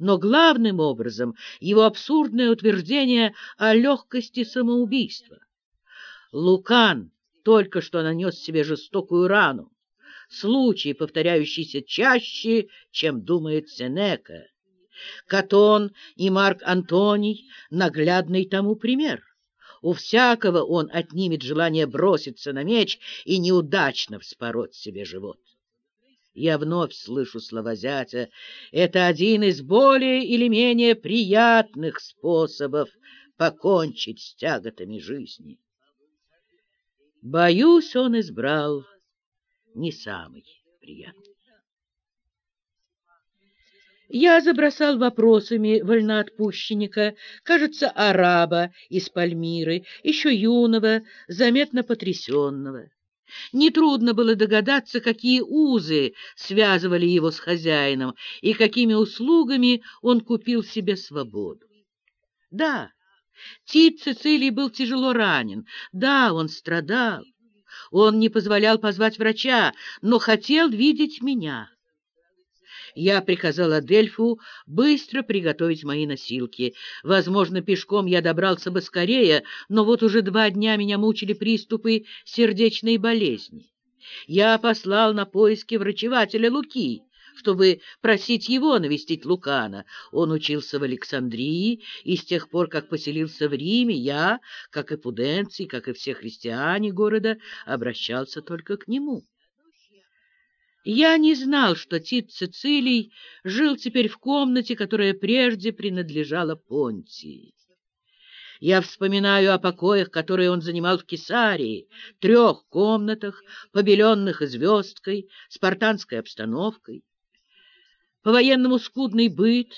но главным образом его абсурдное утверждение о легкости самоубийства. Лукан только что нанес себе жестокую рану, случай, повторяющийся чаще, чем думает Сенека. Катон и Марк Антоний — наглядный тому пример. У всякого он отнимет желание броситься на меч и неудачно вспороть себе живот. Я вновь слышу слова зятя. Это один из более или менее приятных способов покончить с тяготами жизни. Боюсь, он избрал не самый приятный. Я забросал вопросами вольноотпущенника, кажется, араба из Пальмиры, еще юного, заметно потрясенного. Нетрудно было догадаться, какие узы связывали его с хозяином и какими услугами он купил себе свободу. Да, Тит Цицилий был тяжело ранен, да, он страдал. Он не позволял позвать врача, но хотел видеть меня. Я приказал Адельфу быстро приготовить мои носилки. Возможно, пешком я добрался бы скорее, но вот уже два дня меня мучили приступы сердечной болезни. Я послал на поиски врачевателя Луки, чтобы просить его навестить Лукана. Он учился в Александрии, и с тех пор, как поселился в Риме, я, как и пуденций, как и все христиане города, обращался только к нему. Я не знал, что Тит Цицилий жил теперь в комнате, которая прежде принадлежала Понтии. Я вспоминаю о покоях, которые он занимал в Кесарии, трех комнатах, побеленных звездкой, спартанской обстановкой. По-военному скудный быт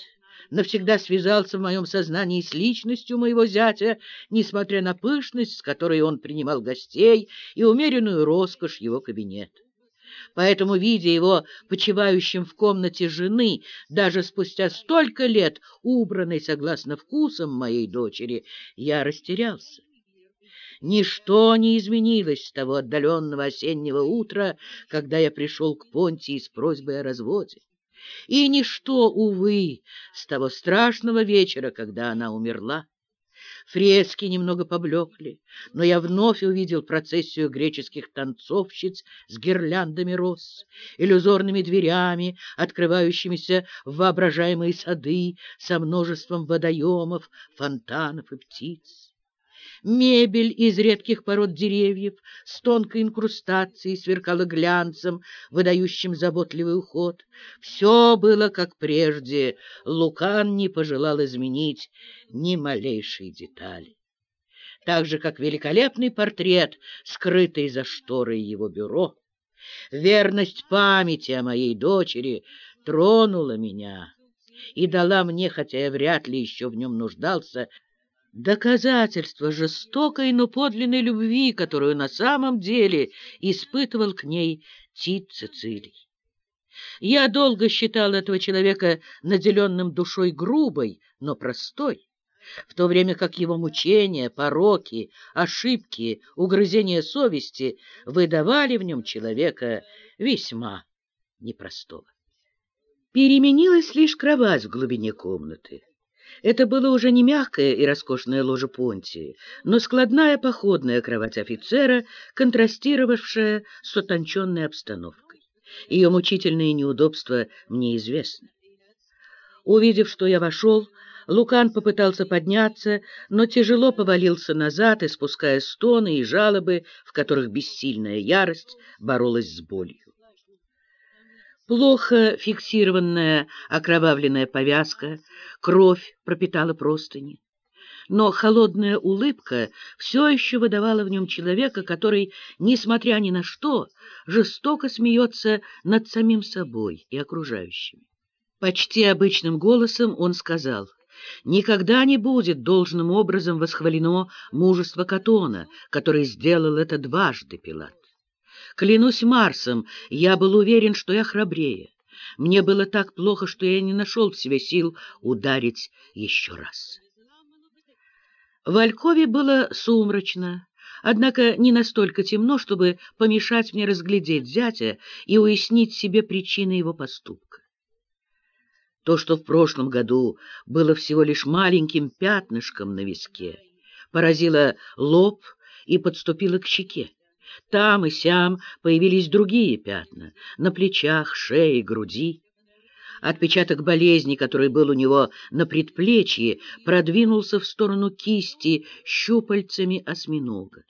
навсегда связался в моем сознании с личностью моего зятя, несмотря на пышность, с которой он принимал гостей, и умеренную роскошь его кабинета. Поэтому, видя его почивающим в комнате жены, даже спустя столько лет, убранной согласно вкусам моей дочери, я растерялся. Ничто не изменилось с того отдаленного осеннего утра, когда я пришел к Понтии с просьбой о разводе. И ничто, увы, с того страшного вечера, когда она умерла. Фрески немного поблекли, но я вновь увидел процессию греческих танцовщиц с гирляндами роз, иллюзорными дверями, открывающимися в воображаемые сады со множеством водоемов, фонтанов и птиц. Мебель из редких пород деревьев с тонкой инкрустацией сверкала глянцем, выдающим заботливый уход. Все было как прежде, Лукан не пожелал изменить ни малейшей детали. Так же, как великолепный портрет, скрытый за шторой его бюро. Верность памяти о моей дочери тронула меня и дала мне, хотя я вряд ли еще в нем нуждался, доказательство жестокой, но подлинной любви, которую на самом деле испытывал к ней Тит Цицилий. Я долго считал этого человека наделенным душой грубой, но простой, в то время как его мучения, пороки, ошибки, угрызения совести выдавали в нем человека весьма непростого. Переменилась лишь кровать в глубине комнаты. Это было уже не мягкое и роскошное ложе Понтии, но складная походная кровать офицера, контрастировавшая с утонченной обстановкой. Ее мучительные неудобства мне известны. Увидев, что я вошел, Лукан попытался подняться, но тяжело повалился назад, испуская стоны и жалобы, в которых бессильная ярость боролась с болью. Плохо фиксированная окровавленная повязка, кровь пропитала простыни. Но холодная улыбка все еще выдавала в нем человека, который, несмотря ни на что, жестоко смеется над самим собой и окружающими. Почти обычным голосом он сказал, «Никогда не будет должным образом восхвалено мужество Катона, который сделал это дважды, Пилат. Клянусь Марсом, я был уверен, что я храбрее. Мне было так плохо, что я не нашел в себе сил ударить еще раз. В Алькове было сумрачно, однако не настолько темно, чтобы помешать мне разглядеть зятя и уяснить себе причины его поступка. То, что в прошлом году было всего лишь маленьким пятнышком на виске, поразило лоб и подступило к щеке. Там и сям появились другие пятна — на плечах, шее, груди. Отпечаток болезни, который был у него на предплечье, продвинулся в сторону кисти щупальцами осьминога.